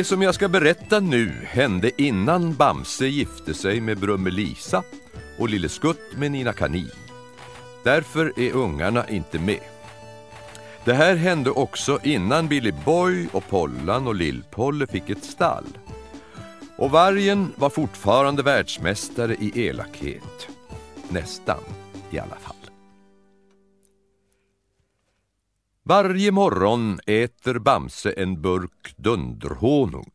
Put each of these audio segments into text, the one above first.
Det som jag ska berätta nu hände innan Bamse gifte sig med Brummelisa och Lille Skutt med Nina Kanin. Därför är ungarna inte med. Det här hände också innan Billy Boy och Pollan och Lill-Polle fick ett stall. Och vargen var fortfarande världsmästare i elakhet. Nästan i alla fall. Varje morgon äter Bamse en burk dunderhonung.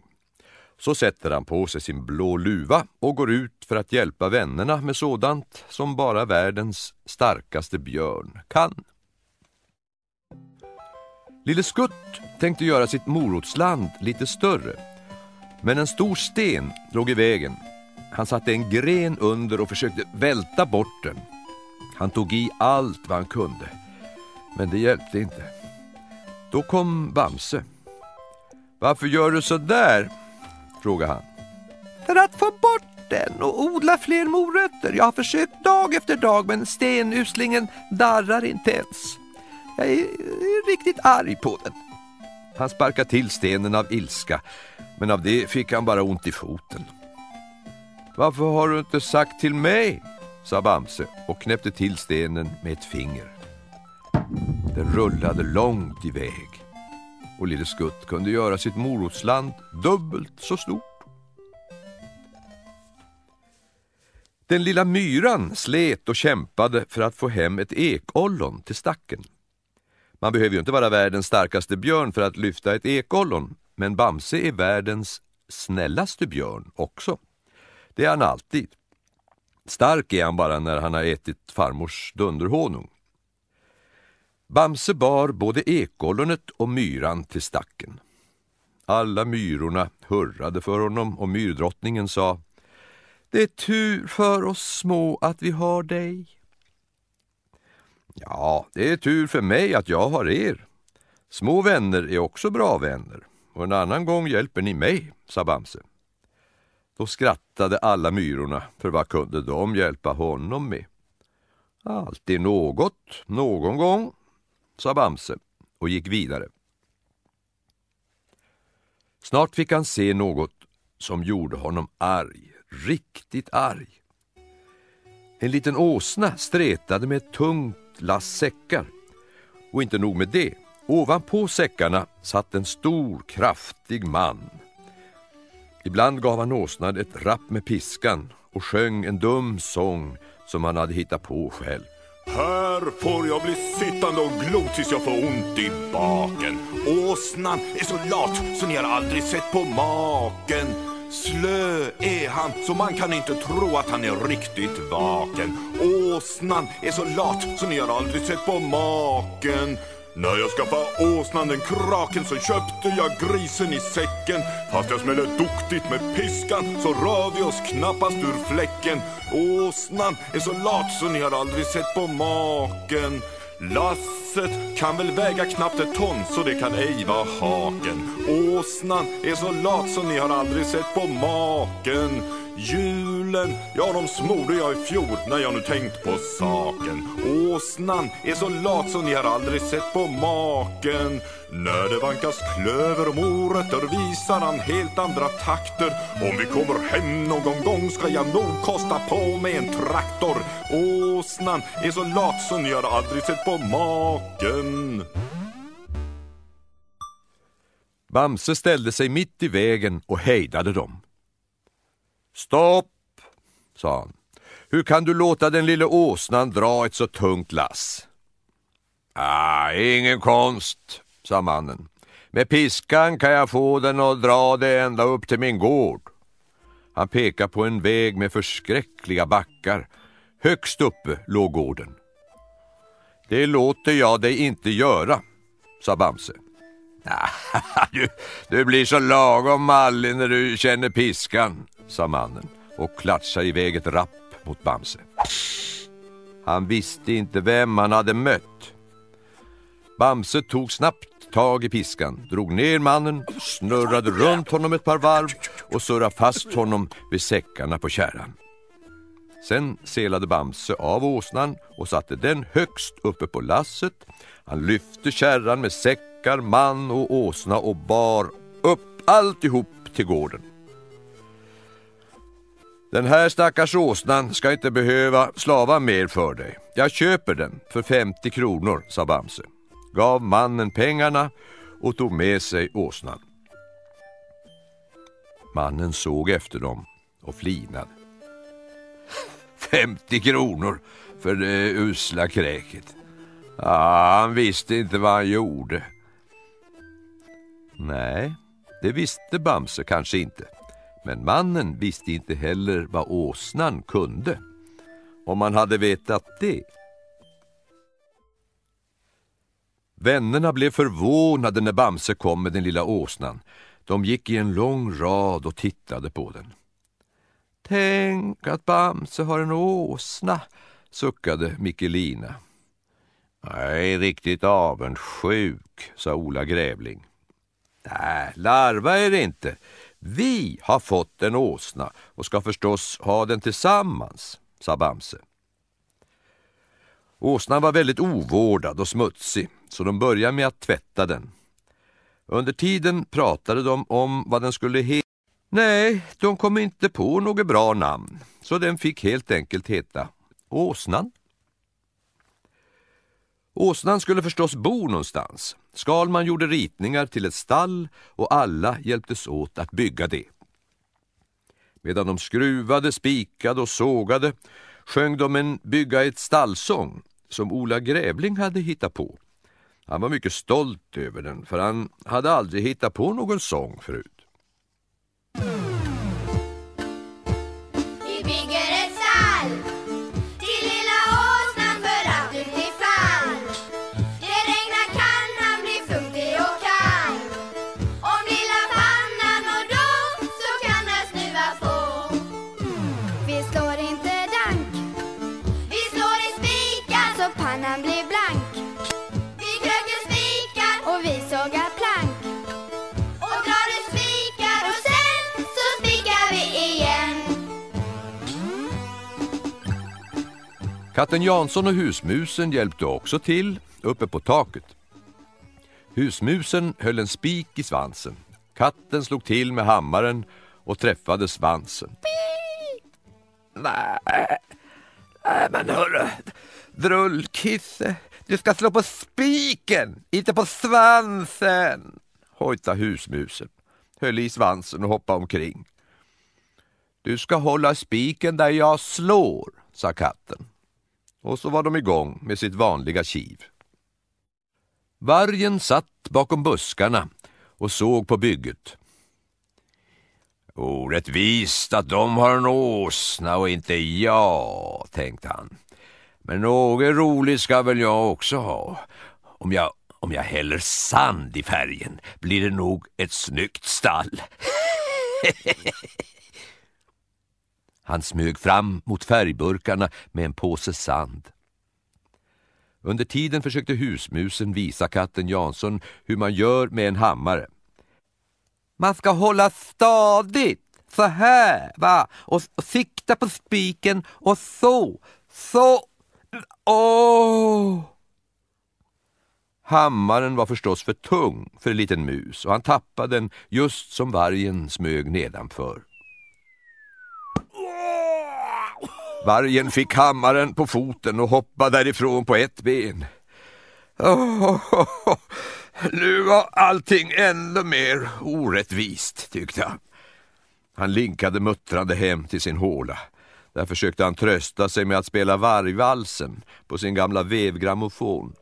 Så sätter han på sig sin blå luva och går ut för att hjälpa vännerna med sådant som bara världens starkaste björn kan. Lille Skutt tänkte göra sitt morotsland lite större. Men en stor sten låg i vägen. Han satte en gren under och försökte välta bort den. Han tog i allt vad han kunde. Men det hjälpte inte. Då kom Bamse. Varför gör du så där? frågade han. För att få bort den och odla fler morötter. Jag har försökt dag efter dag men stenuslingen darrar inte ens. Jag är riktigt arg på den. Han sparkade till stenen av ilska, men av det fick han bara ont i foten. Varför har du inte sagt till mig? sa Bamse och knäppte till stenen med ett finger. Den rullade långt iväg och Lille Skutt kunde göra sitt morotsland dubbelt så stort. Den lilla myran slet och kämpade för att få hem ett ekollon till stacken. Man behöver ju inte vara världens starkaste björn för att lyfta ett ekollon, men Bamse är världens snällaste björn också. Det är han alltid. Stark är han bara när han har ätit farmors dunderhonung. Bamse bar både ekollonet och myran till stacken. Alla myrorna hurrade för honom och myrdrottningen sa Det är tur för oss små att vi har dig. Ja, det är tur för mig att jag har er. Små vänner är också bra vänner och en annan gång hjälper ni mig, sa Bamse. Då skrattade alla myrorna, för vad kunde de hjälpa honom med? Alltid något, någon gång, sa Bamse och gick vidare. Snart fick han se något som gjorde honom arg, riktigt arg. En liten åsna stretade med ett tungt lass säckar. Och inte nog med det, ovanpå säckarna satt en stor, kraftig man. Ibland gav han åsnan ett rapp med piskan och sjöng en dum sång som han hade hittat på själv. Här får jag bli sittande och glo tills jag får ont i baken. Åsnan är så lat så ni har aldrig sett på maken. Slö är han, så man kan inte tro att han är riktigt vaken. Åsnan är så lat så ni har aldrig sett på maken. När jag skaffade åsnan den kraken så köpte jag grisen i säcken. Fast jag smäller duktigt med piskan så rör vi oss knappast ur fläcken. Åsnan är så lat så ni har aldrig sett på maken. Lasset kan väl väga knappt ett ton så det kan ej vara haken. Åsnan är så lat så ni har aldrig sett på maken. Julen, ja de smorde jag i fjol när jag nu tänkt på saken. Åsnan är så lat så ni har aldrig sett på maken. När det vankas klöver och morötter visar han helt andra takter. Om vi kommer hem någon gång ska jag nog kosta på mig en traktor. Åsnan är så lat så ni har aldrig sett på maken. Bamse ställde sig mitt i vägen och hejdade dem. Stopp, sa han. Hur kan du låta den lille åsnan dra ett så tungt lass? Ah, ingen konst, sa mannen. Med piskan kan jag få den att dra det ända upp till min gård. Han pekade på en väg med förskräckliga backar. Högst uppe låg gården. Det låter jag dig inte göra, sa Bamse. Ah, du, du blir så lagom mallig när du känner piskan, sa mannen och klatschade iväg ett rapp mot Bamse. Han visste inte vem han hade mött. Bamse tog snabbt tag i piskan, drog ner mannen, snurrade runt honom ett par varv och surrade fast honom vid säckarna på kärran. Sen selade Bamse av åsnan och satte den högst uppe på lasset. Han lyfte kärran med säckar, man och åsna och bar upp alltihop till gården. Den här stackars åsnan ska inte behöva slava mer för dig. Jag köper den för 50 kronor, sa Bamse. Gav mannen pengarna och tog med sig åsnan. Mannen såg efter dem och flinade. 50 kronor för det usla kräket. Ah, han visste inte vad han gjorde. Nej, det visste Bamse kanske inte. Men mannen visste inte heller vad åsnan kunde. Om man hade vetat det. Vännerna blev förvånade när Bamse kom med den lilla åsnan. De gick i en lång rad och tittade på den. Tänk att Bamse har en åsna, suckade Mikkelina. Jag är riktigt avundsjuk, sa Ola Grävling. Nej, larva är det inte. Vi har fått en åsna och ska förstås ha den tillsammans, sa Bamse. Åsnan var väldigt ovårdad och smutsig, så de började med att tvätta den. Under tiden pratade de om vad den skulle heta. Nej, de kom inte på något bra namn, så den fick helt enkelt heta Åsnan. Åsnan skulle förstås bo någonstans. Skalman gjorde ritningar till ett stall och alla hjälptes åt att bygga det. Medan de skruvade, spikade och sågade sjöng de en bygga ett stallsång som Ola Grävling hade hittat på. Han var mycket stolt över den för han hade aldrig hittat på någon sång förut. Katten Jansson och husmusen hjälpte också till uppe på taket. Husmusen höll en spik i svansen. Katten slog till med hammaren och träffade svansen. Nej, nej men hörru, drullkisse, du ska slå på spiken, inte på svansen, hojtade husmusen, höll i svansen och hoppade omkring. Du ska hålla spiken där jag slår, sa katten och så var de igång med sitt vanliga kiv. Vargen satt bakom buskarna och såg på bygget. Orättvist att de har en åsna och inte jag, tänkte han. Men något roligt ska väl jag också ha. Om jag, om jag häller sand i färgen blir det nog ett snyggt stall. Han smög fram mot färgburkarna med en påse sand. Under tiden försökte husmusen visa katten Jansson hur man gör med en hammare. Man ska hålla stadigt, så här, va? Och, och sikta på spiken och så, så. Åh! Hammaren var förstås för tung för en liten mus och han tappade den just som vargen smög nedanför. Vargen fick hammaren på foten och hoppade därifrån på ett ben. Oh, oh, oh, nu var allting ännu mer orättvist, tyckte han. Han linkade muttrande hem till sin håla. Där försökte han trösta sig med att spela vargvalsen på sin gamla vevgrammofon.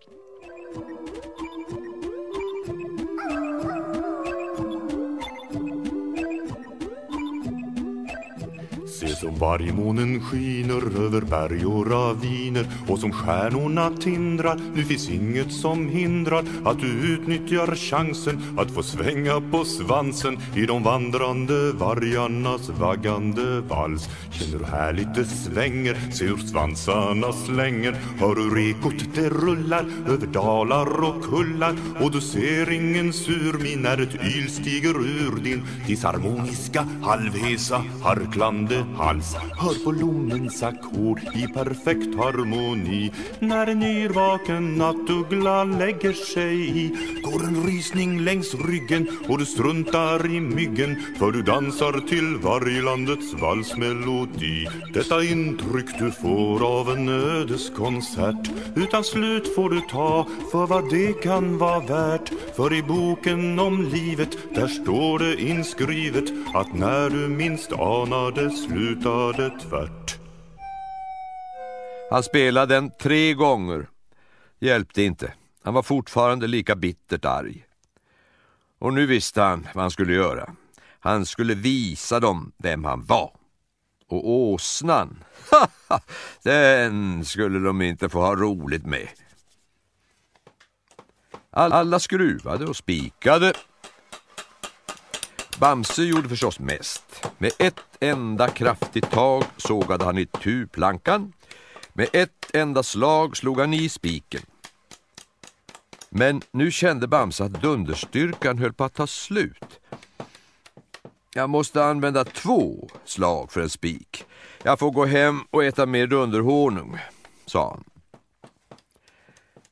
Som vargmånen skiner över berg och raviner och som stjärnorna tindrar Nu finns inget som hindrar att du utnyttjar chansen att få svänga på svansen i de vandrande vargarnas vaggande vals. Känner du härligt det svänger, se hur svansarna slänger. Hör hur ekot det rullar över dalar och kullar. Och du ser ingen sur min när ett yl stiger ur din disharmoniska halvhesa harklande hals Hör på lommens ackord i perfekt harmoni. När en yrvaken nattuggla lägger sig i Går en rysning längs ryggen och du struntar i myggen För du dansar till varglandets valsmelodi. Detta intryck du får av en ödeskonsert. Utan slut får du ta för vad det kan vara värt. För i boken om livet där står det inskrivet Att när du minst anar det slut slutar det tvärt Han spelade den tre gånger. Hjälpte inte. Han var fortfarande lika bittert arg. Och nu visste han vad han skulle göra. Han skulle visa dem vem han var. Och åsnan, den skulle de inte få ha roligt med. Alla skruvade och spikade. Bamse gjorde förstås mest. Med ett enda kraftigt tag sågade han i tu plankan. Med ett enda slag slog han i spiken. Men nu kände Bamse att dunderstyrkan höll på att ta slut. Jag måste använda två slag för en spik. Jag får gå hem och äta mer dunderhonung, sa han.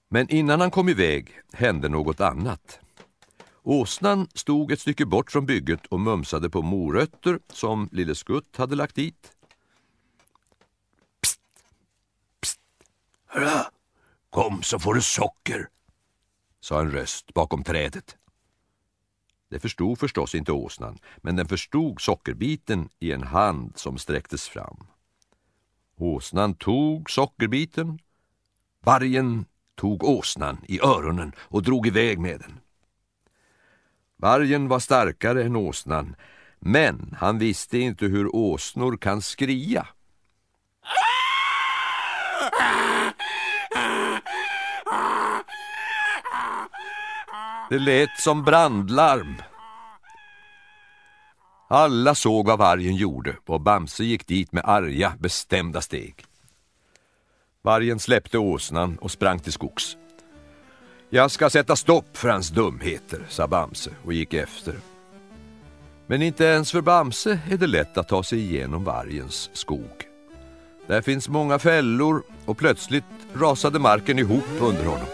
Men innan han kom iväg hände något annat. Åsnan stod ett stycke bort från bygget och mumsade på morötter som Lille Skutt hade lagt dit. Psst! Psst! Hörru! Kom så får du socker, sa en röst bakom trädet. Det förstod förstås inte åsnan, men den förstod sockerbiten i en hand som sträcktes fram. Åsnan tog sockerbiten. Vargen tog åsnan i öronen och drog iväg med den. Vargen var starkare än åsnan, men han visste inte hur åsnor kan skria. Det lät som brandlarm. Alla såg vad vargen gjorde och Bamse gick dit med arga, bestämda steg. Vargen släppte åsnan och sprang till skogs. Jag ska sätta stopp för hans dumheter, sa Bamse och gick efter. Men inte ens för Bamse är det lätt att ta sig igenom vargens skog. Där finns många fällor och plötsligt rasade marken ihop under honom.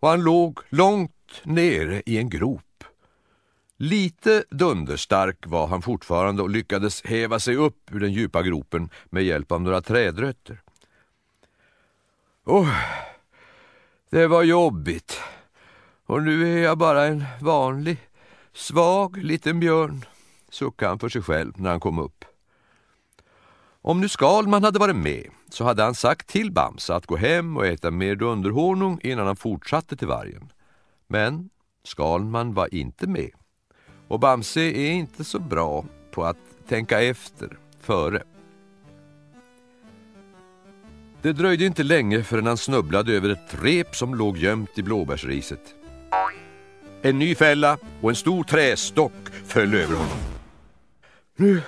Och han låg långt nere i en grop. Lite dunderstark var han fortfarande och lyckades häva sig upp ur den djupa gropen med hjälp av några trädrötter. Oh, det var jobbigt. Och nu är jag bara en vanlig, svag liten björn, suckade han för sig själv när han kom upp. Om nu Skalman hade varit med så hade han sagt till Bamse att gå hem och äta mer dunderhonung innan han fortsatte till vargen. Men Skalman var inte med. Och Bamse är inte så bra på att tänka efter före. Det dröjde inte länge förrän han snubblade över ett rep som låg gömt i blåbärsriset. En ny fälla och en stor trästock föll över honom. Nu,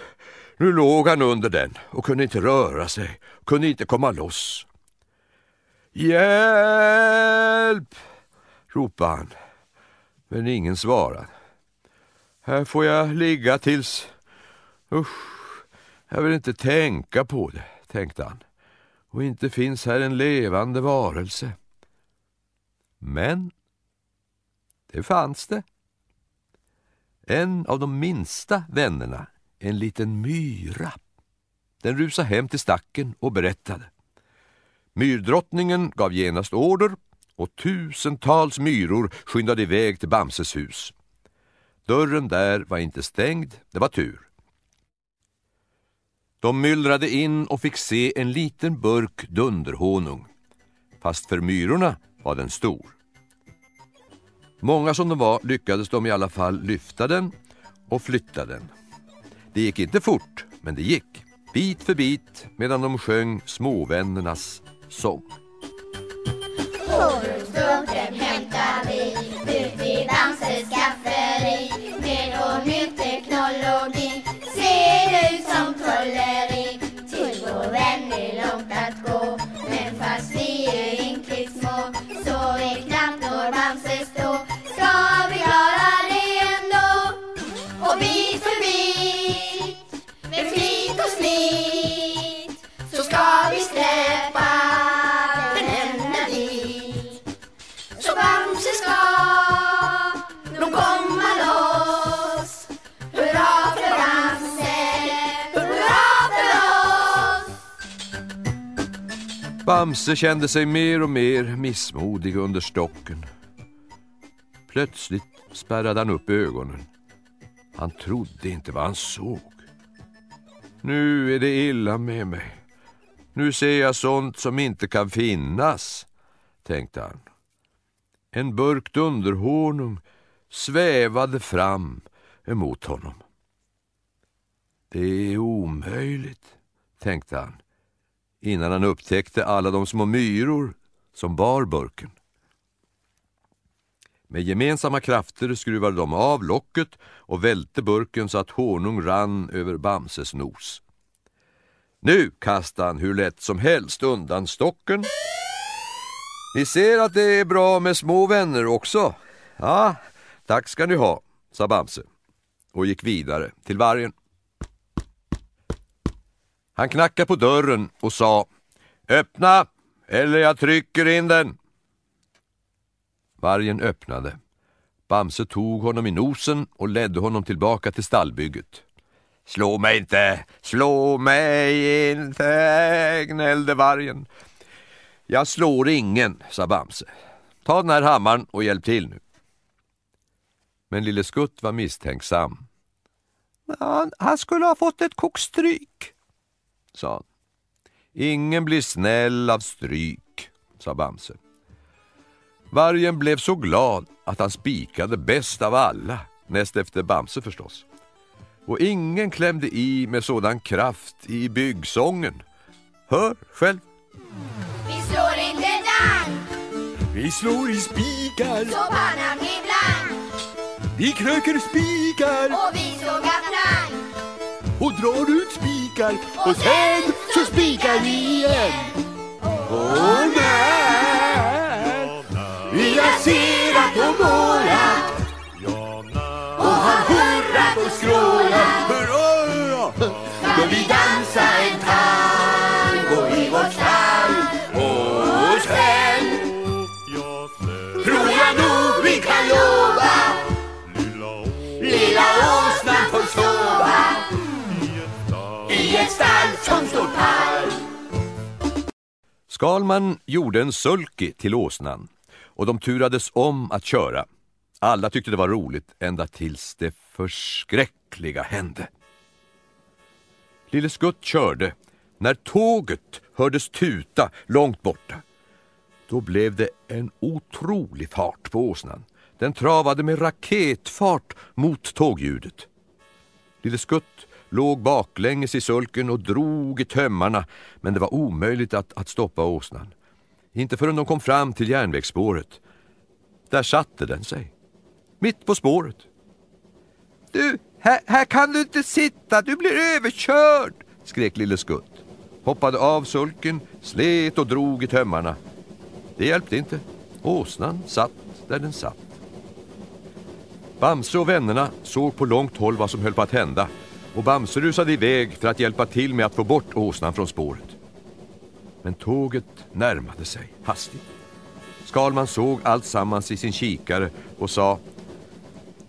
nu låg han under den och kunde inte röra sig, kunde inte komma loss. Hjälp! ropade han, men ingen svarade. Här får jag ligga tills... Usch, jag vill inte tänka på det, tänkte han och inte finns här en levande varelse. Men det fanns det. En av de minsta vännerna, en liten myra. Den rusade hem till stacken och berättade. Myrdrottningen gav genast order och tusentals myror skyndade iväg till Bamses hus. Dörren där var inte stängd, det var tur. De myllrade in och fick se en liten burk dunderhonung. Fast för myrorna var den stor. Många som de var lyckades de i alla fall lyfta den och flytta den. Det gick inte fort, men det gick. Bit för bit medan de sjöng småvännernas sång. Honungsburken hämtar vi ut i dans Bamse kände sig mer och mer missmodig under stocken. Plötsligt spärrade han upp ögonen. Han trodde inte vad han såg. Nu är det illa med mig. Nu ser jag sånt som inte kan finnas, tänkte han. En burk dunderhonung svävade fram emot honom. Det är omöjligt, tänkte han innan han upptäckte alla de små myror som bar burken. Med gemensamma krafter skruvade de av locket och välte burken så att honung rann över Bamses nos. Nu kastade han hur lätt som helst undan stocken. Ni ser att det är bra med små vänner också. Ja, tack ska ni ha, sa Bamse och gick vidare till vargen. Han knackade på dörren och sa Öppna eller jag trycker in den. Vargen öppnade. Bamse tog honom i nosen och ledde honom tillbaka till stallbygget. Slå mig inte, slå mig inte, gnällde vargen. Jag slår ingen, sa Bamse. Ta den här hammaren och hjälp till nu. Men Lille Skutt var misstänksam. Han, han skulle ha fått ett kokstryk, sa han. Ingen blir snäll av stryk, sa Bamse. Vargen blev så glad att han spikade bäst av alla, näst efter Bamse förstås. Och ingen klämde i med sådan kraft i byggsången. Hör själv. Vi slår inte dang Vi slår i spikar, så pannan blir blank vi kröker spikar och vi sågar plank. och drar ut spikar och sen så spikar vi igen. Och när vi har serat och målat och har hurrat och skrålat hurra, hurra, ska vi dansa en tango i vårt stall och sen tror jag nog vi kan lova lilla ett stall som står pall Skalman gjorde en sulky till åsnan och de turades om att köra. Alla tyckte det var roligt ända tills det förskräckliga hände. Lille Skutt körde när tåget hördes tuta långt borta. Då blev det en otrolig fart på åsnan. Den travade med raketfart mot tågljudet. Lille Skutt låg baklänges i sulken och drog i tömmarna men det var omöjligt att, att stoppa åsnan. Inte förrän de kom fram till järnvägsspåret. Där satte den sig. Mitt på spåret. Du, här, här kan du inte sitta, du blir överkörd, skrek Lille Skutt. Hoppade av sulken, slet och drog i tömmarna. Det hjälpte inte. Åsnan satt där den satt. Bamse och vännerna såg på långt håll vad som höll på att hända och Bamse rusade iväg för att hjälpa till med att få bort åsnan från spåret. Men tåget närmade sig hastigt. Skalman såg allt sammans i sin kikare och sa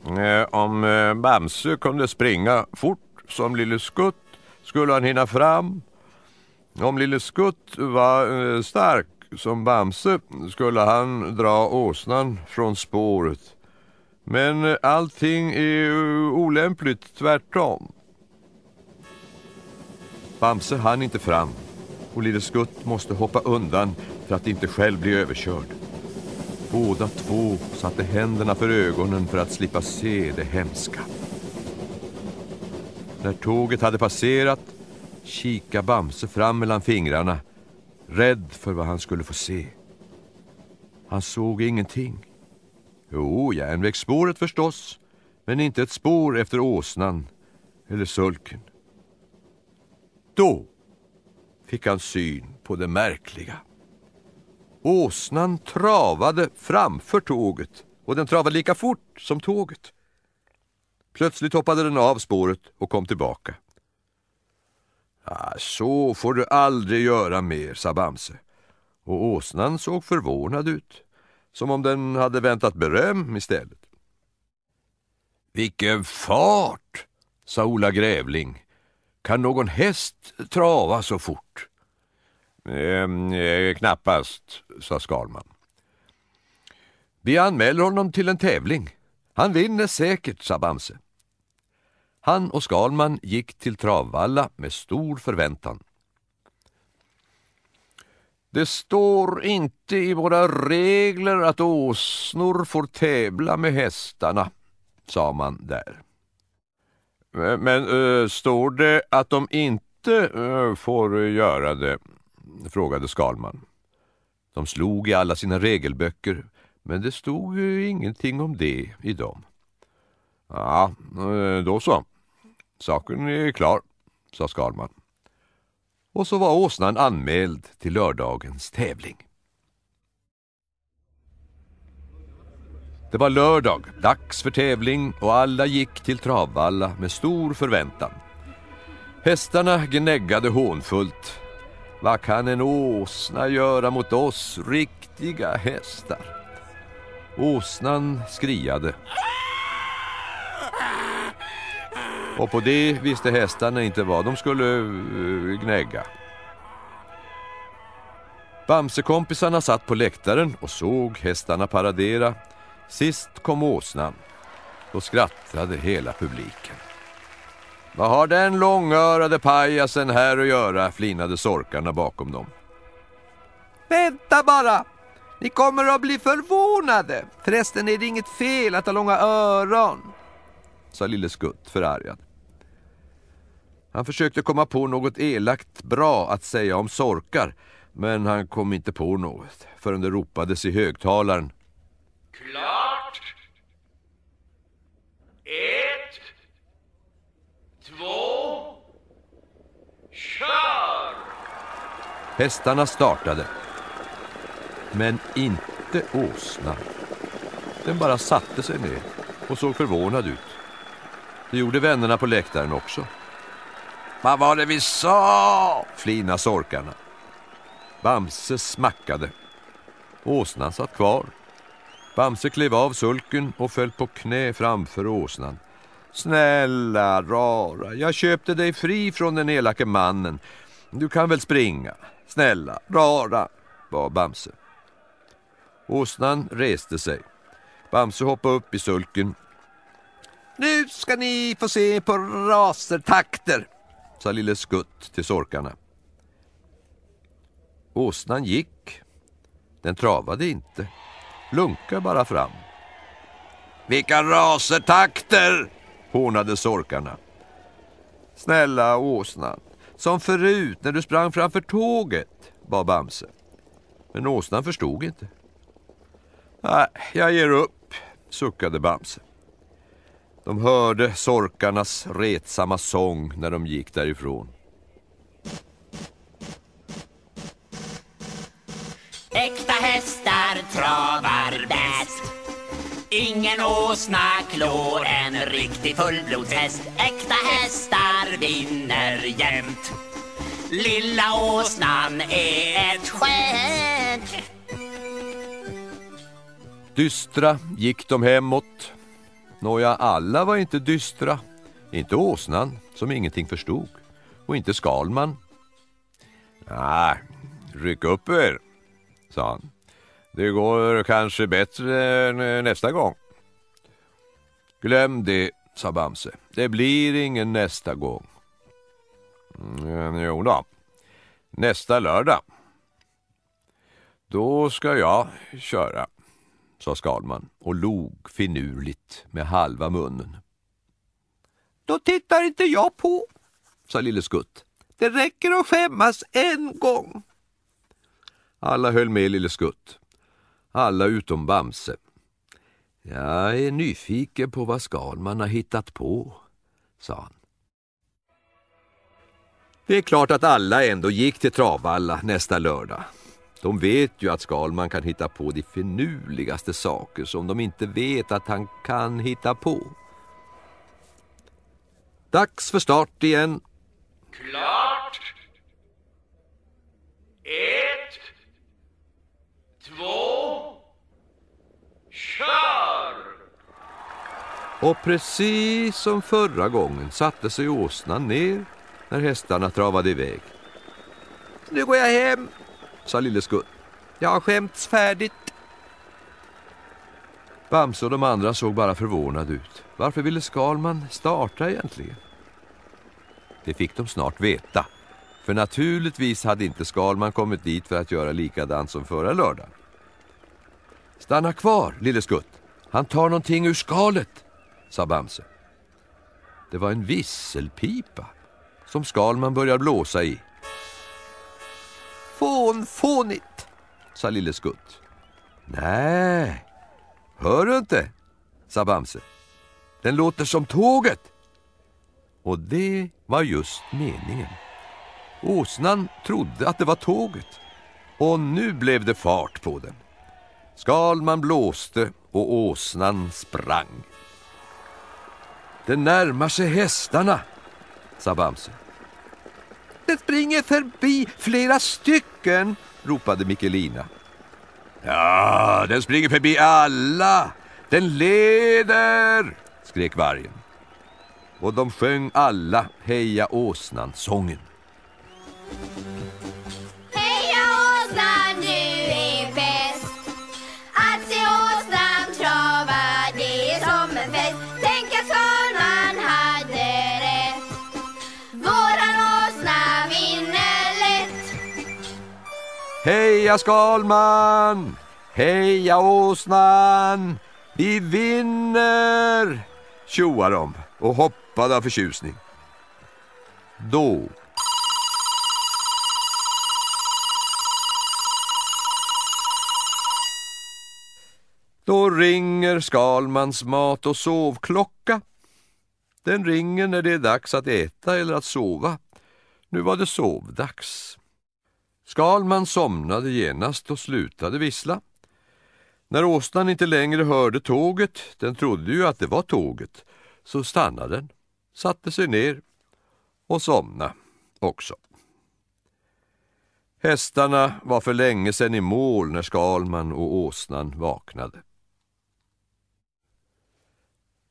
"Eh, Om eh, Bamse kunde springa fort som Lille Skutt skulle han hinna fram. Om Lille Skutt var eh, stark som Bamse skulle han dra åsnan från spåret. Men eh, allting är eh, olämpligt tvärtom. Bamse hann inte fram och Lille Skutt måste hoppa undan för att inte själv bli överkörd. Båda två satte händerna för ögonen för att slippa se det hemska. När tåget hade passerat kikade Bamse fram mellan fingrarna, rädd för vad han skulle få se. Han såg ingenting. Jo, järnvägsspåret förstås, men inte ett spår efter åsnan eller sulken. Då fick han syn på det märkliga. Åsnan travade framför tåget och den travade lika fort som tåget. Plötsligt hoppade den av spåret och kom tillbaka. Ah, så får du aldrig göra mer, sa Bamse. Och åsnan såg förvånad ut, som om den hade väntat beröm istället. Vilken fart, sa Ola Grävling. Kan någon häst trava så fort? Ehm, eh, knappast, sa Skalman. Vi anmäler honom till en tävling. Han vinner säkert, sa Bamse. Han och Skalman gick till Travvalla med stor förväntan. Det står inte i våra regler att åsnor får tävla med hästarna, sa man där. Eh, men eh, står det att de inte eh, får göra det? frågade Skalman. De slog i alla sina regelböcker, men det stod ju ingenting om det i dem. Ja, då så. Saken är klar, sa Skalman. Och så var åsnan anmäld till lördagens tävling. Det var lördag, dags för tävling och alla gick till Travvalla med stor förväntan. Hästarna gnäggade hånfullt. Vad kan en åsna göra mot oss riktiga hästar? Åsnan skriade. Och på det visste hästarna inte vad de skulle eh, gnägga. Bamsekompisarna satt på läktaren och såg hästarna paradera. Sist kom åsnan. Då skrattade hela publiken. Vad har den långörade pajasen här att göra, flinade sorkarna bakom dem. Vänta bara! Ni kommer att bli förvånade. Förresten är det inget fel att ha långa öron, sa Lille Skutt förargad. Han försökte komma på något elakt bra att säga om sorkar, men han kom inte på något förrän det ropades i högtalaren. Klart! Ett, två, kör! Hästarna startade. Men inte åsnan. Den bara satte sig ner och såg förvånad ut. Det gjorde vännerna på läktaren också. Vad var det vi sa? flina sorkarna. Bamse smackade. Åsnan satt kvar. Bamse klev av sulken och föll på knä framför åsnan. Snälla rara, jag köpte dig fri från den elake mannen. Du kan väl springa? Snälla rara, var Bamse. Åsnan reste sig. Bamse hoppade upp i sulken. Nu ska ni få se på rasertakter, sa lille Skutt till sorkarna. Åsnan gick. Den travade inte. Lunkade bara fram. Vilka rasertakter! hånade sorkarna. Snälla åsnan, som förut när du sprang framför tåget, bad Bamse. Men åsnan förstod inte. Nej, jag ger upp, suckade Bamse. De hörde sorkarnas retsamma sång när de gick därifrån. Äkta hästar travar bäst Ingen åsna klår en riktig fullblodshäst Äkta hästar vinner jämt Lilla åsnan är ett skämt Dystra gick de hemåt. Nåja, alla var inte dystra. Inte åsnan, som ingenting förstod. Och inte Skalman. Nej, ryck upp er, sa han. Det går kanske bättre nästa gång. Glöm det, sa Bamse. Det blir ingen nästa gång. Mm, jo då. Nästa lördag. Då ska jag köra sa Skalman och log finurligt med halva munnen. Då tittar inte jag på, sa Lille Skutt. Det räcker att skämmas en gång. Alla höll med Lille Skutt. Alla utom Bamse. Jag är nyfiken på vad Skalman har hittat på, sa han. Det är klart att alla ändå gick till Travalla nästa lördag. De vet ju att Skalman kan hitta på de finurligaste saker som de inte vet att han kan hitta på. Dags för start igen. Klart! Två, kör! Och precis som förra gången satte sig åsnan ner när hästarna travade iväg. Nu går jag hem, sa lille Skutt. Jag har skämts färdigt. Bamse och de andra såg bara förvånade ut. Varför ville Skalman starta egentligen? Det fick de snart veta. För naturligtvis hade inte Skalman kommit dit för att göra likadant som förra lördagen. Stanna kvar, lille Skutt. Han tar någonting ur skalet, sa Bamse. Det var en visselpipa som Skalman började blåsa i. Fånfånigt, sa lille Skutt. Nej, hör du inte, sa Bamse. Den låter som tåget. Och det var just meningen. Åsnan trodde att det var tåget och nu blev det fart på den. Skalman blåste och åsnan sprang. Det närmar sig hästarna, sa Bamse. Det springer förbi flera stycken, ropade Mikkelina. Ja, den springer förbi alla. Den leder, skrek vargen. Och de sjöng alla Heja åsnan-sången. Heja Skalman! Heja åsnan! Vi vinner! tjoade de och hoppade av förtjusning. Då Då ringer Skalmans mat och sovklocka. Den ringer när det är dags att äta eller att sova. Nu var det sovdags. Skalman somnade genast och slutade vissla. När åsnan inte längre hörde tåget, den trodde ju att det var tåget, så stannade den, satte sig ner och somnade också. Hästarna var för länge sedan i mål när Skalman och åsnan vaknade.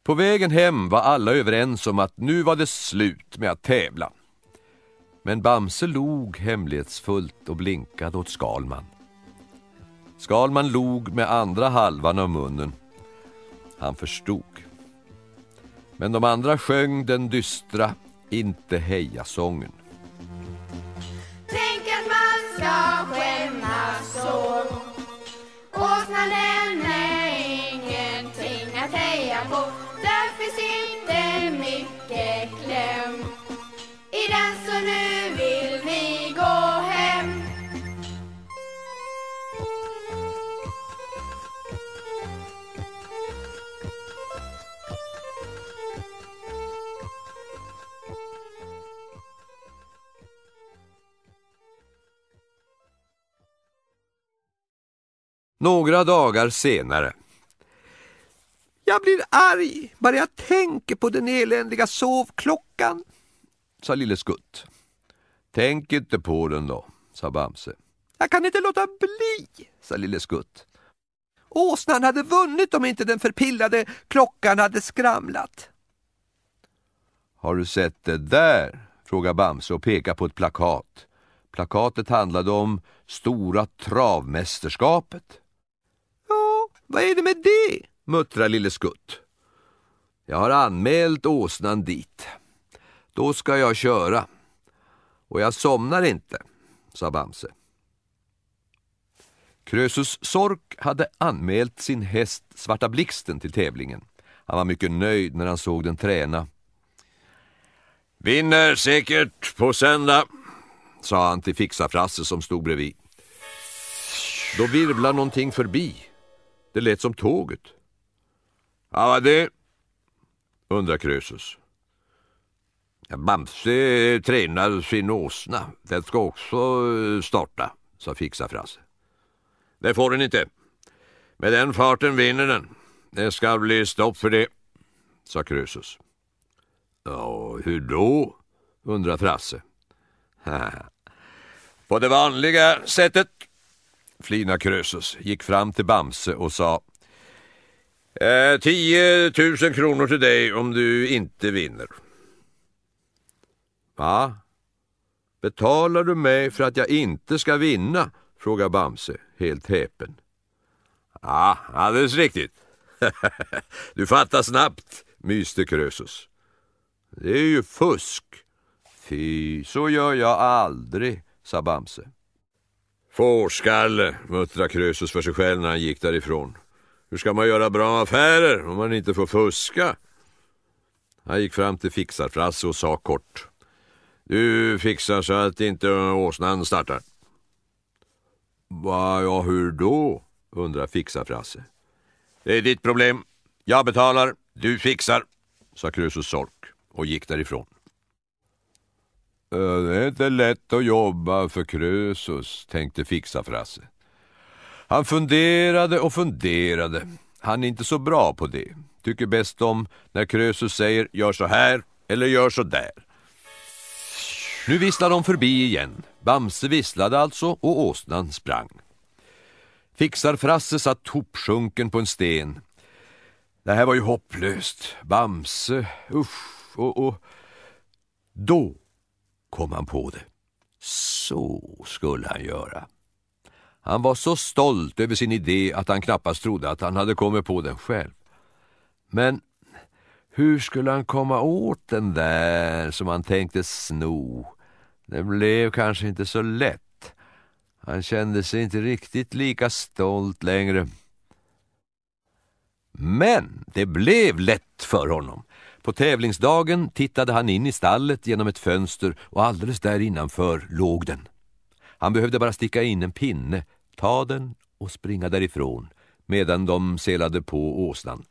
På vägen hem var alla överens om att nu var det slut med att tävla. Men Bamse log hemlighetsfullt och blinkade åt Skalman. Skalman log med andra halvan av munnen. Han förstod. Men de andra sjöng den dystra Inte heja-sången. Tänk att man ska skämmas så Åsnan Några dagar senare. Jag blir arg bara jag tänker på den eländiga sovklockan, sa lille Skutt. Tänk inte på den då, sa Bamse. Jag kan inte låta bli, sa lille Skutt. Åsnan hade vunnit om inte den förpillade klockan hade skramlat. Har du sett det där? frågade Bamse och pekade på ett plakat. Plakatet handlade om Stora travmästerskapet. Vad är det med det? muttrar lille Skutt. Jag har anmält åsnan dit. Då ska jag köra. Och jag somnar inte, sa Bamse. Krösus Sork hade anmält sin häst Svarta Blixten till tävlingen. Han var mycket nöjd när han såg den träna. Vinner säkert på söndag, sa han till Fixafrasse som stod bredvid. Då virvlar någonting förbi. Det lät som tåget. Ja, vad det? undrar Krösus. Ja, Bamse tränar sin åsna. Den ska också eh, starta, sa Fixafrasse. Det får den inte. Med den farten vinner den. Det ska bli stopp för det, sa Krösus. Ja, hur då? undrar Frasse. På det vanliga sättet flina Krösus, gick fram till Bamse och sa eh, 10 000 kronor till dig om du inte vinner. Va? Betalar du mig för att jag inte ska vinna? frågar Bamse, helt häpen. Ja, alldeles riktigt. du fattar snabbt, myste Krösus. Det är ju fusk. Fy, så gör jag aldrig, sa Bamse. Fårskalle, muttrade Krösus för sig själv när han gick därifrån. Hur ska man göra bra affärer om man inte får fuska? Han gick fram till fixarfrasse och sa kort. Du fixar så att inte åsnan startar. Va, ja, hur då? undrar fixarfrasse. Det är ditt problem. Jag betalar, du fixar, sa Krösus Sork och gick därifrån. Eh, det är inte lätt att jobba för Krösus, tänkte fixarfrasse. Han funderade och funderade. Han är inte så bra på det. Tycker bäst om när Krösus säger gör så här eller gör så där. Nu visslade de förbi igen. Bamse visslade alltså och åsnan sprang. Fixar-Frasse satt hopsjunken på en sten. Det här var ju hopplöst. Bamse, usch, och, och... Då kom han på det. Så skulle han göra. Han var så stolt över sin idé att han knappast trodde att han hade kommit på den själv. Men hur skulle han komma åt den där som han tänkte sno? Det blev kanske inte så lätt. Han kände sig inte riktigt lika stolt längre. Men det blev lätt för honom. På tävlingsdagen tittade han in i stallet genom ett fönster och alldeles där innanför låg den. Han behövde bara sticka in en pinne, ta den och springa därifrån medan de selade på åsnan.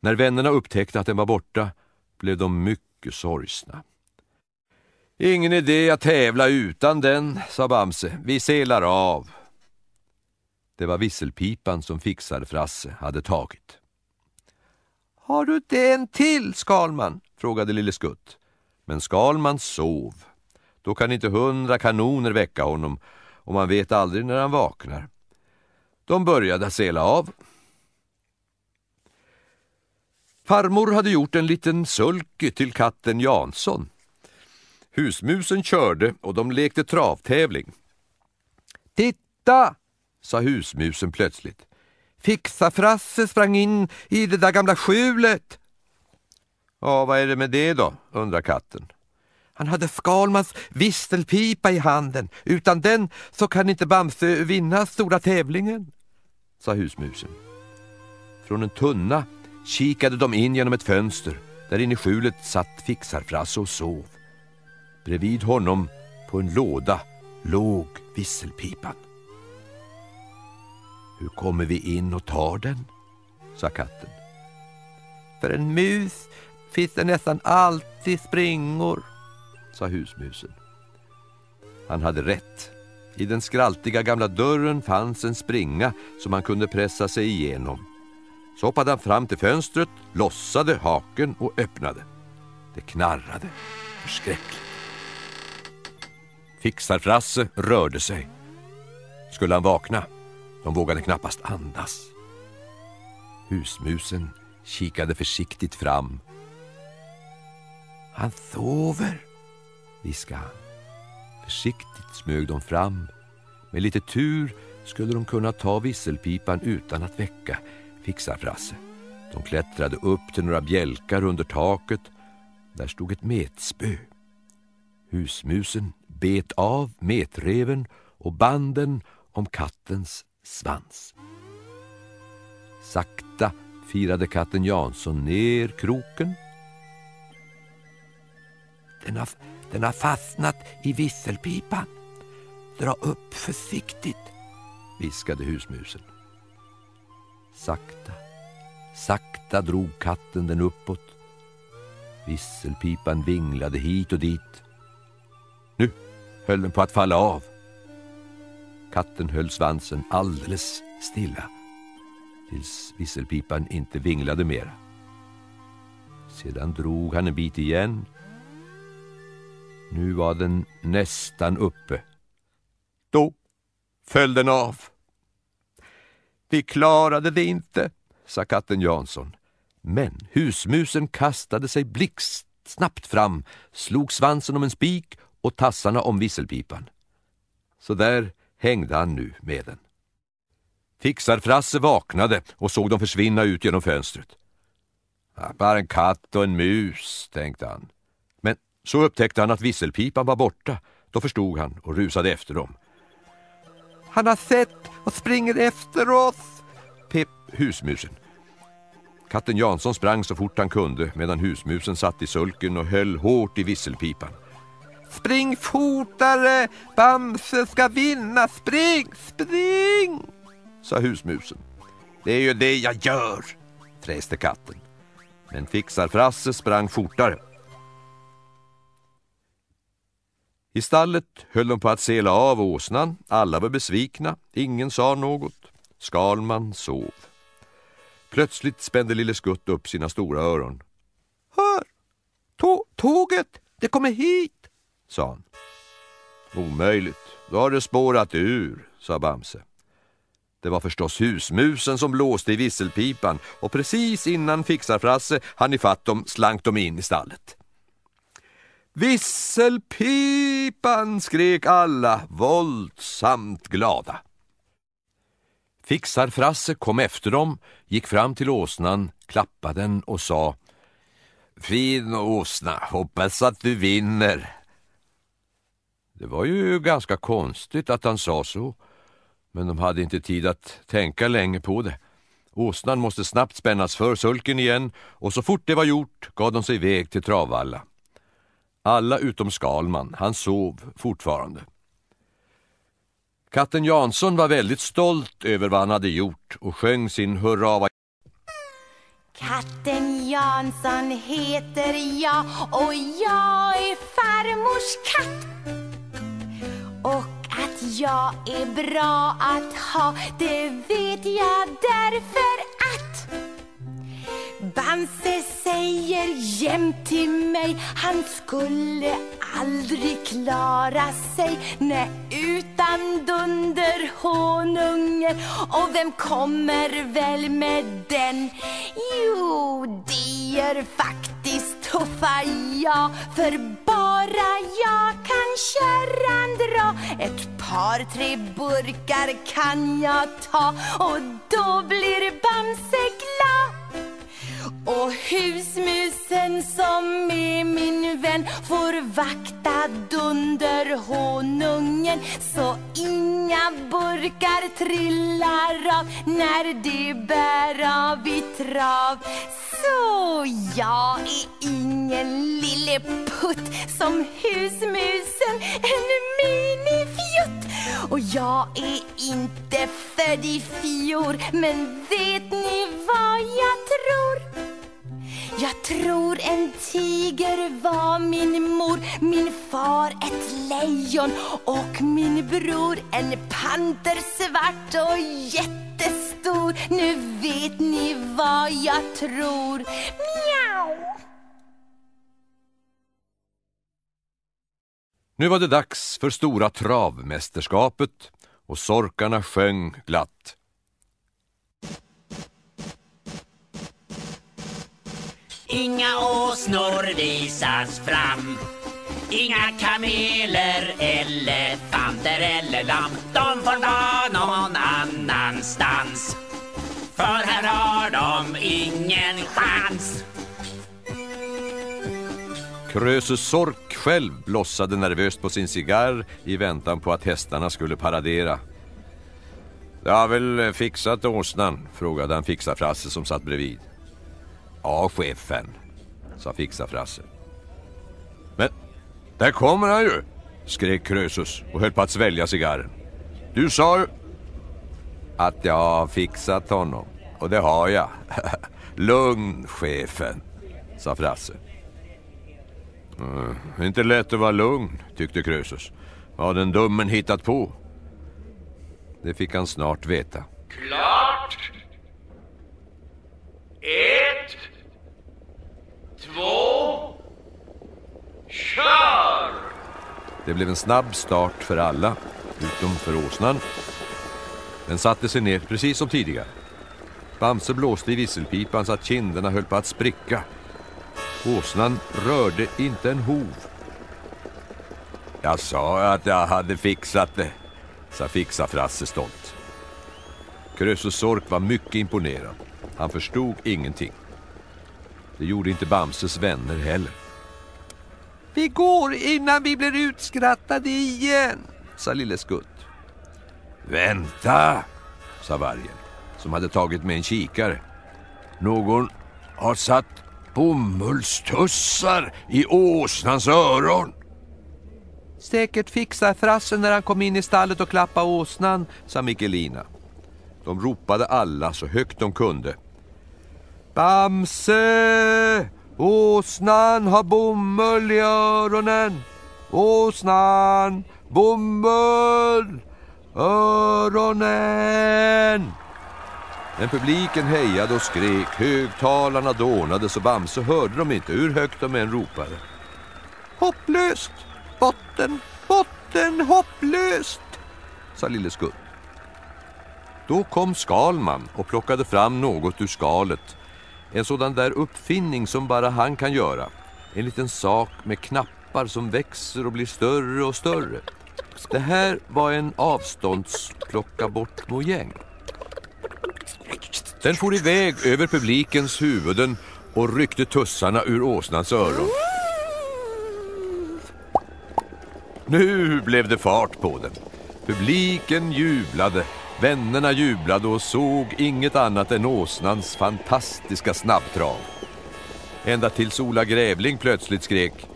När vännerna upptäckte att den var borta blev de mycket sorgsna. Ingen idé att tävla utan den, sa Bamse. Vi selar av. Det var visselpipan som fixar-Frasse hade tagit. Har du inte en till, Skalman? frågade Lille Skutt. Men Skalman sov. Då kan inte hundra kanoner väcka honom och man vet aldrig när han vaknar. De började sela av. Farmor hade gjort en liten sulky till katten Jansson. Husmusen körde och de lekte travtävling. Titta, sa husmusen plötsligt. Fixa-Frasse sprang in i det där gamla skjulet. Ja, vad är det med det då, undrar katten. Han hade Skalmans vistelpipa i handen. Utan den så kan inte Bamse vinna stora tävlingen, sa husmusen. Från en tunna kikade de in genom ett fönster. Där inne i skjulet satt Fixar-Frasse och sov. Bredvid honom på en låda låg visselpipan. Hur kommer vi in och tar den? sa katten. För en mus finns det nästan alltid springor, sa husmusen. Han hade rätt. I den skraltiga gamla dörren fanns en springa som han kunde pressa sig igenom. Så hoppade han fram till fönstret, lossade haken och öppnade. Det knarrade förskräckligt. Fixar-Frasse rörde sig. Skulle han vakna? De vågade knappast andas. Husmusen kikade försiktigt fram. Han sover, viskade han. Försiktigt smög de fram. Med lite tur skulle de kunna ta visselpipan utan att väcka Fixar-Frasse. De klättrade upp till några bjälkar under taket. Där stod ett metspö. Husmusen bet av metreven och banden om kattens svans. Sakta firade katten Jansson ner kroken. Den har, den har fastnat i visselpipan. Dra upp försiktigt, viskade husmusen. Sakta, sakta drog katten den uppåt. Visselpipan vinglade hit och dit. Nu höll den på att falla av. Katten höll svansen alldeles stilla tills visselpipan inte vinglade mera. Sedan drog han en bit igen. Nu var den nästan uppe. Då föll den av. Vi klarade det inte, sa katten Jansson. Men husmusen kastade sig blixtsnabbt fram, slog svansen om en spik och tassarna om visselpipan. Så där hängde han nu med den. Fixar-Frasse vaknade och såg dem försvinna ut genom fönstret. Bara en katt och en mus, tänkte han. Men så upptäckte han att visselpipan var borta. Då förstod han och rusade efter dem. Han har sett och springer efter oss, pep husmusen. Katten Jansson sprang så fort han kunde medan husmusen satt i sulken och höll hårt i visselpipan. Spring fortare! Bamse ska vinna! Spring, spring! sa husmusen. Det är ju det jag gör, fräste katten. Men fixar-Frasse sprang fortare. I stallet höll de på att sela av åsnan. Alla var besvikna. Ingen sa något. Skalman sov. Plötsligt spände lille Skutt upp sina stora öron. Hör! Tå tåget! Det kommer hit! Sa han. Omöjligt. Då har det spårat ur, sa Bamse. Det var förstås husmusen som blåste i visselpipan och precis innan fixarfrasse han ifatt dem slank de in i stallet. Visselpipan, skrek alla våldsamt glada. Fixarfrasse kom efter dem, gick fram till åsnan, klappade den och sa Fin åsna, hoppas att du vinner. Det var ju ganska konstigt att han sa så, men de hade inte tid att tänka länge på det. Åsnan måste snabbt spännas för sulken igen och så fort det var gjort gav de sig iväg till Travvalla. Alla utom Skalman, han sov fortfarande. Katten Jansson var väldigt stolt över vad han hade gjort och sjöng sin hurra Katten Jansson heter jag och jag är farmors katt. Och att jag är bra att ha, det vet jag därför att Bamse säger jämt till mig Han skulle aldrig klara sig Nej, utan dunderhonungen Och vem kommer väl med den? Jo, det gör faktiskt tuffa jag För bara jag kan kärran dra Ett par, tre burkar kan jag ta. Och då blir Bamse glad och husmusen som är min vän får vakta dunderhonungen så inga burkar trillar av när det bär av i trav. Så jag är ingen lilleputt som husmusen, en minifjutt. Och jag är inte född i fjor, men vet ni vad jag tror? Jag tror en tiger var min mor, min far ett lejon och min bror en panter svart och jättestor. Nu vet ni vad jag tror. Mjau! Nu var det dags för stora travmästerskapet och sorkarna sjöng glatt. Inga åsnor visas fram Inga kameler, elefanter eller lamm De får vara någon annanstans För här har de ingen chans Krösus Sork själv blossade nervöst på sin cigarr i väntan på att hästarna skulle paradera. Jag har väl fixat åsnan? frågade han fixarfrasse som satt bredvid. Ja, chefen, sa fixarfrasse. Men där kommer han ju, skrek Krösus och höll på att svälja cigarren. Du sa ju att jag har fixat honom. Och det har jag. Lugn, chefen, sa Frasse. Mm, inte lätt att vara lugn, tyckte Krösus. Vad har den dummen hittat på? Det fick han snart veta. Klart! Ett, två, kör! Det blev en snabb start för alla. utom för åsnan. Den satte sig ner precis som tidigare. Bamse blåste i visselpipan så att kinderna höll på att spricka. Åsnan rörde inte en hov. Jag sa att jag hade fixat det, sa Fixa-Frasse stolt. Krösus Sork var mycket imponerad. Han förstod ingenting. Det gjorde inte Bamses vänner heller. Vi går innan vi blir utskrattade igen, sa Lille Skutt. Vänta, sa vargen som hade tagit med en kikare. Någon har satt bomullstussar i åsnans öron. Säkert fixar frassen när han kom in i stallet och klappade åsnan, sa Mikkelina. De ropade alla så högt de kunde. Bamse! Åsnan har bomull i öronen! Åsnan! Bomull! Öronen! Men publiken hejade och skrek, högtalarna dånade så Bamse hörde de inte hur högt de än ropade. Hopplöst! Botten, botten, hopplöst! sa Lille Skutt. Då kom Skalman och plockade fram något ur skalet. En sådan där uppfinning som bara han kan göra. En liten sak med knappar som växer och blir större och större. Det här var en avståndsplocka bort mojäng. Den for iväg över publikens huvuden och ryckte tussarna ur åsnans öron. Nu blev det fart på den. Publiken jublade, vännerna jublade och såg inget annat än åsnans fantastiska snabbtrav. Ända tills Ola Grävling plötsligt skrek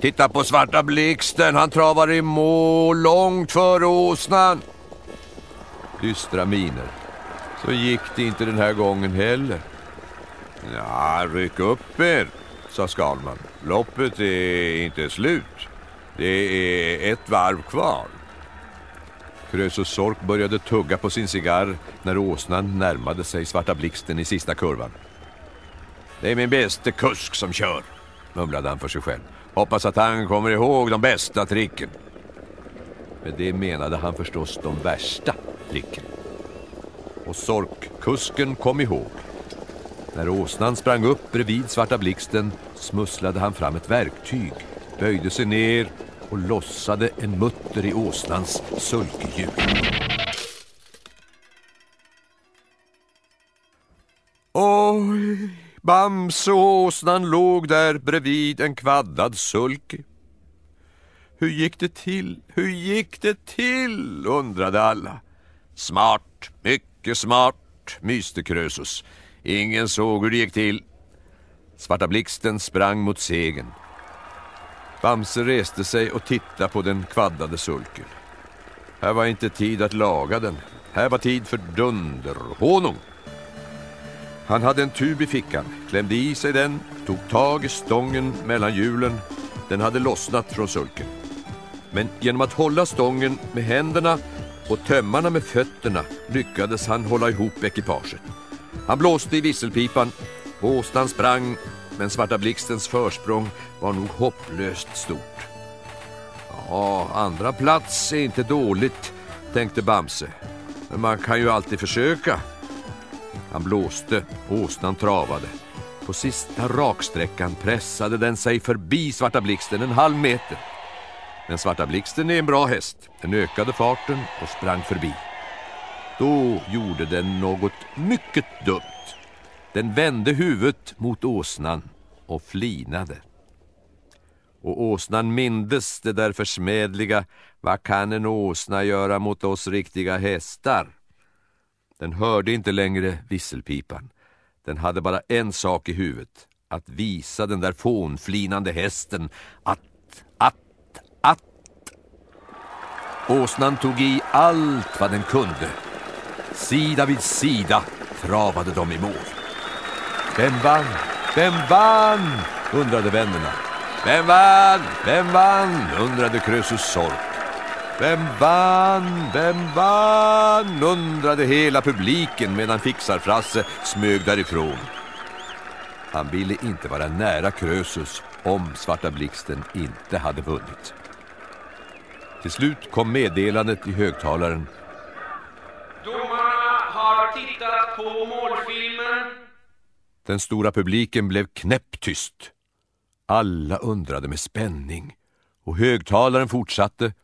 Titta på svarta blixten, han travar i mål långt före åsnan. Dystra miner. Så gick det inte den här gången heller. Ja, ryck upp er, sa Skalman. Loppet är inte slut. Det är ett varv kvar. Krösus Sork började tugga på sin cigarr när åsnan närmade sig Svarta Blixten i sista kurvan. Det är min bäste kusk som kör, mumlade han för sig själv. Hoppas att han kommer ihåg de bästa tricken. Med det menade han förstås de värsta tricken. Och Sorkkusken kom ihåg. När åsnan sprang upp bredvid Svarta Blixten smusslade han fram ett verktyg, böjde sig ner och lossade en mutter i åsnans sulkhjul. Oj, Bamse och åsnan låg där bredvid en kvaddad sulky. Hur gick det till? Hur gick det till? undrade alla. Smart, mycket smart, myste Krösus. Ingen såg hur det gick till. Svarta Blixten sprang mot segern. Bamse reste sig och tittade på den kvaddade sulken. Här var inte tid att laga den. Här var tid för dunderhonung. Han hade en tub i fickan, klämde i sig den, tog tag i stången mellan hjulen. Den hade lossnat från sulken. Men genom att hålla stången med händerna och tömmarna med fötterna lyckades han hålla ihop ekipaget. Han blåste i visselpipan, åsnan sprang men Svarta Blixtens försprång var nog hopplöst stort. Ja, andra plats är inte dåligt, tänkte Bamse. Men man kan ju alltid försöka. Han blåste, åsnan travade. På sista raksträckan pressade den sig förbi Svarta Blixten en halv meter. Men Svarta Blixten är en bra häst. Den ökade farten och sprang förbi. Då gjorde den något mycket dumt. Den vände huvudet mot åsnan och flinade. Och åsnan mindes det där försmädliga Vad kan en åsna göra mot oss riktiga hästar? Den hörde inte längre visselpipan. Den hade bara en sak i huvudet. Att visa den där fånflinande hästen att, att, att. Åsnan tog i allt vad den kunde. Sida vid sida travade de i mål. Vem vann? Vem vann? undrade vännerna. Vem vann? Vem vann? undrade Krösus Sork. Vem vann? Vem vann? undrade hela publiken medan Fixarfrasse smög därifrån. Han ville inte vara nära Krösus om Svarta Blixten inte hade vunnit. Till slut kom meddelandet i högtalaren. Domarna har tittat på. Den stora publiken blev knäpptyst. Alla undrade med spänning och högtalaren fortsatte.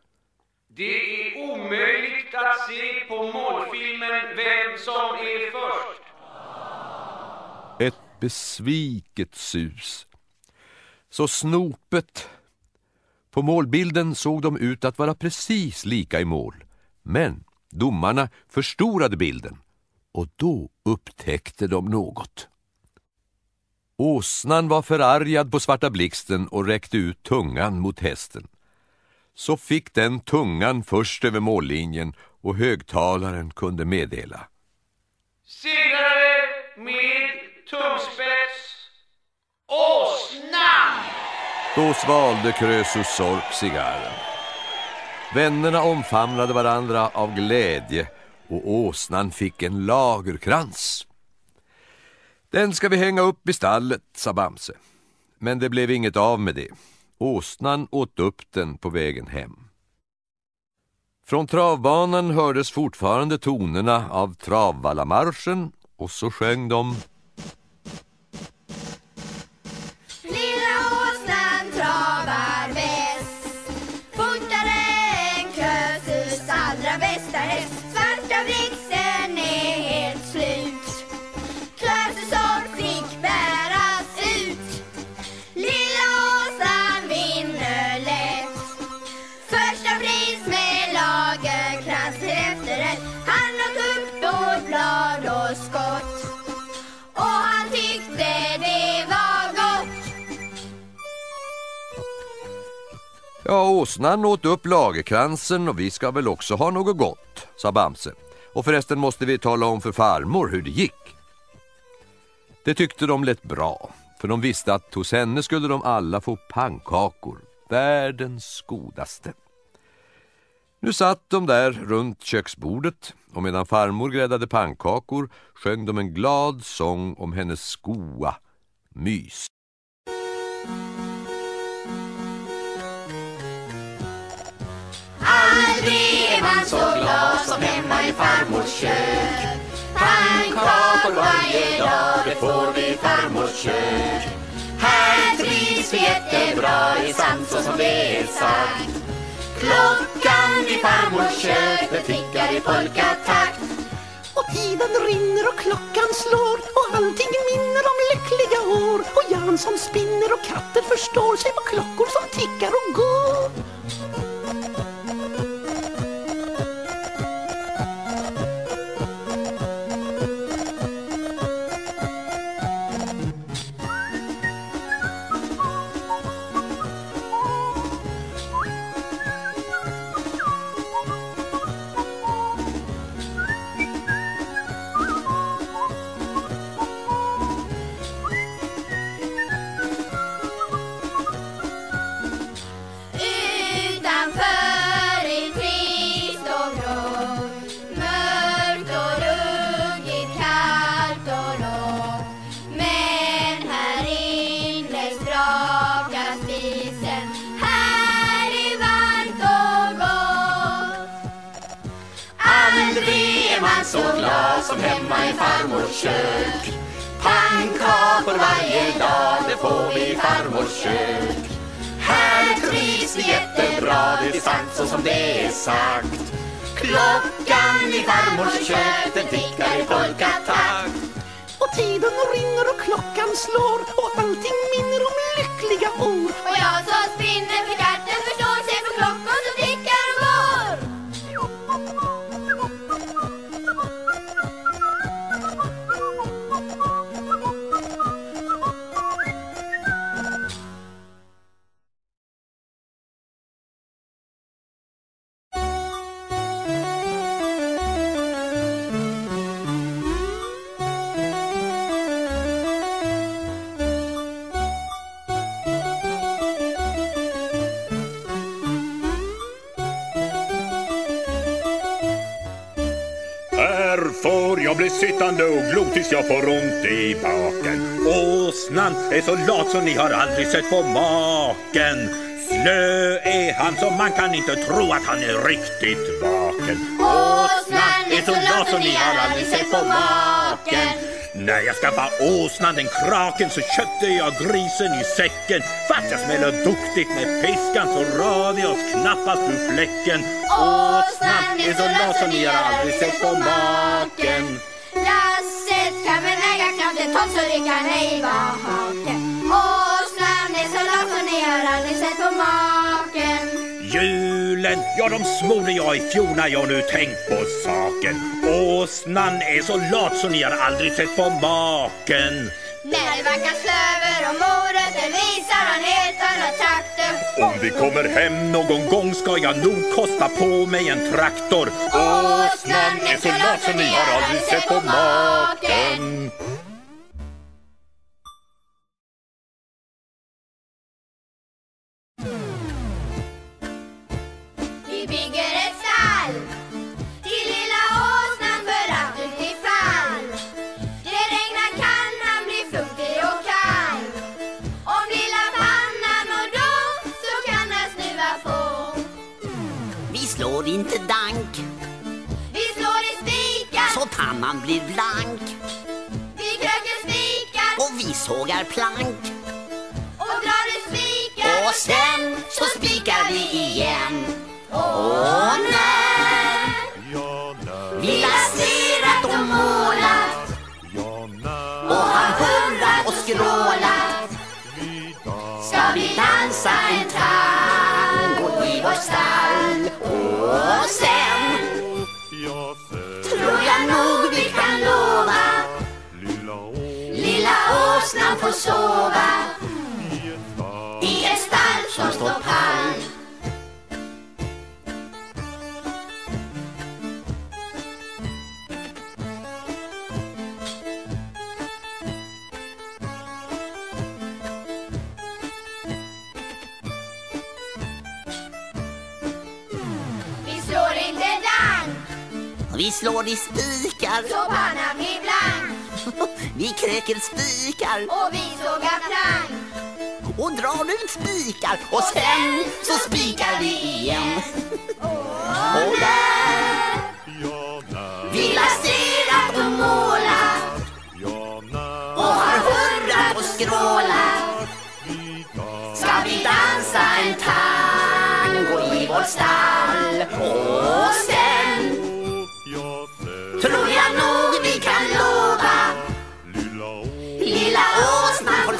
Det är omöjligt att se på målfilmen vem som är först. Ett besviket sus. Så snopet. På målbilden såg de ut att vara precis lika i mål. Men domarna förstorade bilden och då upptäckte de något. Åsnan var förargad på Svarta Blixten och räckte ut tungan mot hästen. Så fick den tungan först över mållinjen och högtalaren kunde meddela. Segrare med tumspets. Åsnan! Då svalde Krösus Sork cigarren. Vännerna omfamnade varandra av glädje och åsnan fick en lagerkrans. Den ska vi hänga upp i stallet, sa Bamse. Men det blev inget av med det. Åsnan åt upp den på vägen hem. Från travbanan hördes fortfarande tonerna av Travvallamarschen och så sjöng de Ja, åsnan åt upp lagerkransen och vi ska väl också ha något gott, sa Bamse. Och förresten måste vi tala om för farmor hur det gick. Det tyckte de lät bra, för de visste att hos henne skulle de alla få pannkakor, världens godaste. Nu satt de där runt köksbordet och medan farmor gräddade pannkakor sjöng de en glad sång om hennes skoa, mys. Man så glad som hemma i farmors kök. Pannkakor varje dag, det får vi i farmors kök. Här trivs vi jättebra, det är sant så som det är sagt. Klockan i farmors kök, det tickar i polkatakt. Och tiden rinner och klockan slår och allting minner om lyckliga år. Och Jansson som spinner och katter förstår sig på klockor som tickar och går. Som hemma i farmors kök. Pannkakor varje dag, det får vi i farmors kök. Här trivs vi jättebra, det är sant så som det är sagt. Klockan i farmors kök, den tickar i polkatakt Och tiden rinner och klockan slår och allting minner om lyckliga år. Tills jag får ont i baken. Åsnan är så lat så ni har aldrig sett på maken. Slö är han så man kan inte tro att han är riktigt vaken. Åsnan är så lat så ni har aldrig sett på maken. När jag skaffade åsnan den kraken så köpte jag grisen i säcken. Fast jag smäller duktigt med piskan så rör vi oss knappast ur fläcken. Åsnan är så lat så ni har aldrig sett på maken. Kan ej vara haken. Är så ni har aldrig sett på maken. Julen, ja de smorde jag i fjol när jag nu tänkt på saken. Åsnan är så lat så ni har aldrig sett på maken. När det vankas klöver och morötter visar han helt andra takter. Om vi kommer hem någon gång ska jag nog kosta på mig en traktor. Åsnan är så lat så ni har aldrig sett på maken. Pannan blir blank vi kröker spikar och vi sågar plank och drar i spikar. och sen så spikar vi igen. Och när vi laserat och målat och har hurrat och skrålat ska vi dansa en tango i vår stall och sen åsnan får sova. I ett stall som står pall. Vi slår i spikar, så pannan vi kräker spikar och vi sågar plank. och drar ut spikar och sen så spikar vi igen. Och där vi laserat och målat och har hurrat och skrålat ska vi dansa en tango i vårt stall och sen tror jag nog vi kan lova lilla åsnan får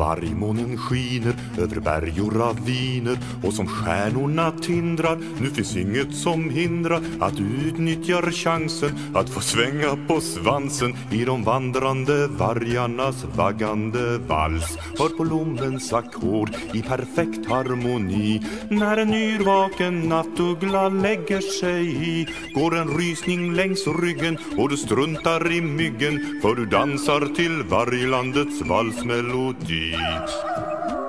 vargmånen skiner över berg och raviner och som stjärnorna tindrar Nu finns inget som hindrar att du utnyttjar chansen att få svänga på svansen i de vandrande vargarnas vaggande vals. Hör på lommens ackord i perfekt harmoni. När en yrvaken nattuggla lägger sig i går en rysning längs ryggen och du struntar i myggen för du dansar till varglandets valsmelodi. Beach.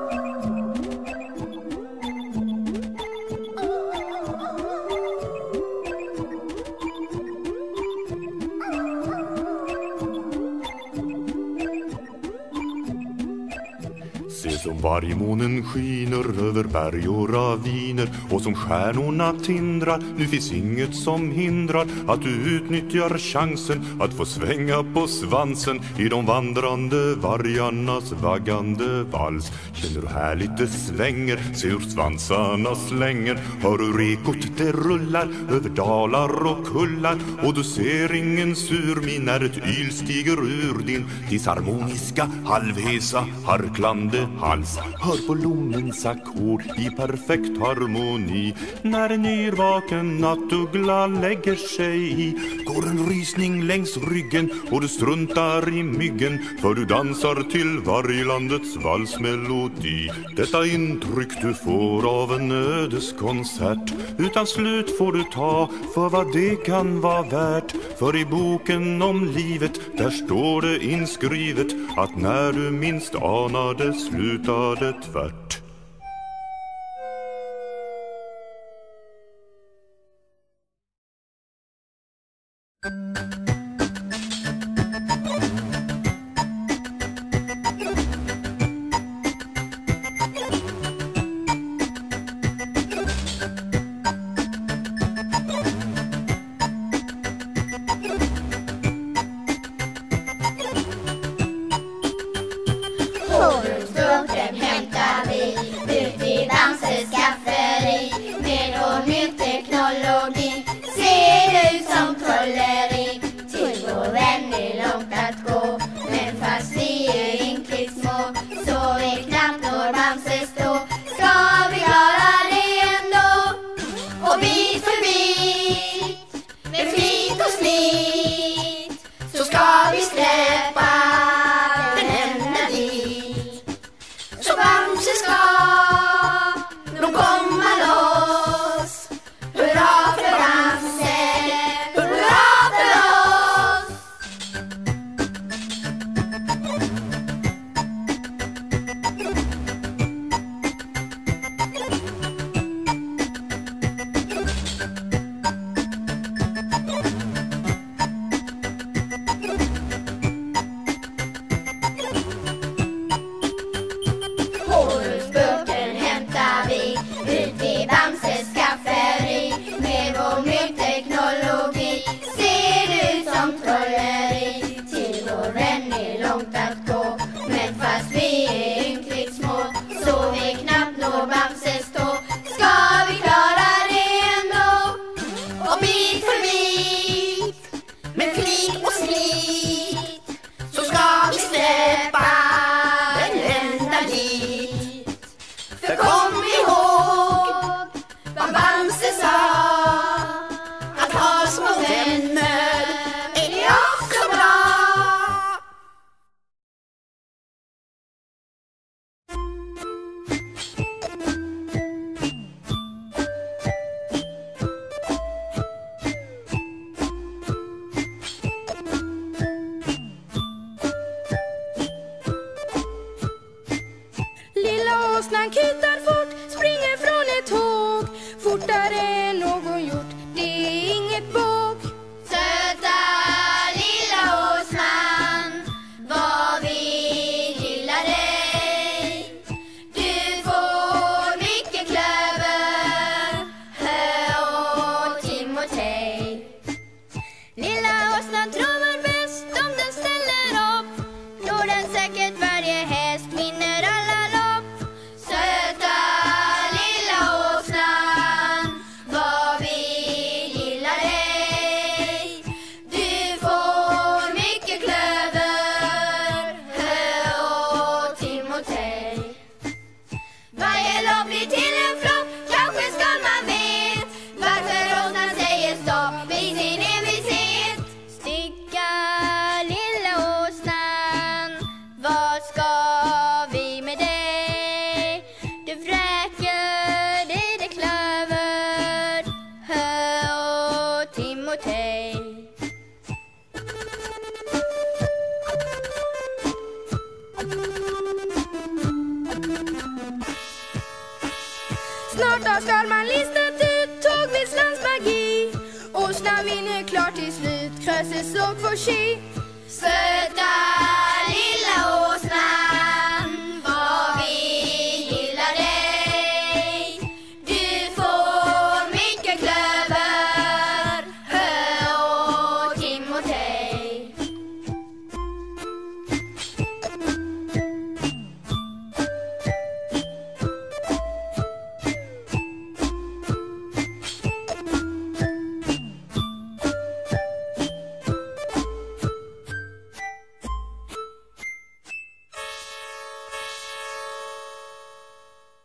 Se som vargmånen skiner över berg och raviner. Och som stjärnorna tindrar Nu finns inget som hindrar att du utnyttjar chansen att få svänga på svansen i de vandrande vargarnas vaggande vals. Känner du härligt det svänger, se hur svansarna slänger. Hör hur ekot det rullar över dalar och kullar. Och du ser ingen sur min när ett yl stiger ur din disharmoniska, halvhesa, harklande hals Hör på lommens ackord i perfekt harmoni. När nyrvaken nattuggla lägger sig i Går en rysning längs ryggen och du struntar i myggen För du dansar till varglandets valsmelodi. Detta intryck du får av en ödeskonsert. Utan slut får du ta för vad det kan vara värt. För i boken om livet där står det inskrivet att när du minst anar det slut utav det tvärt. she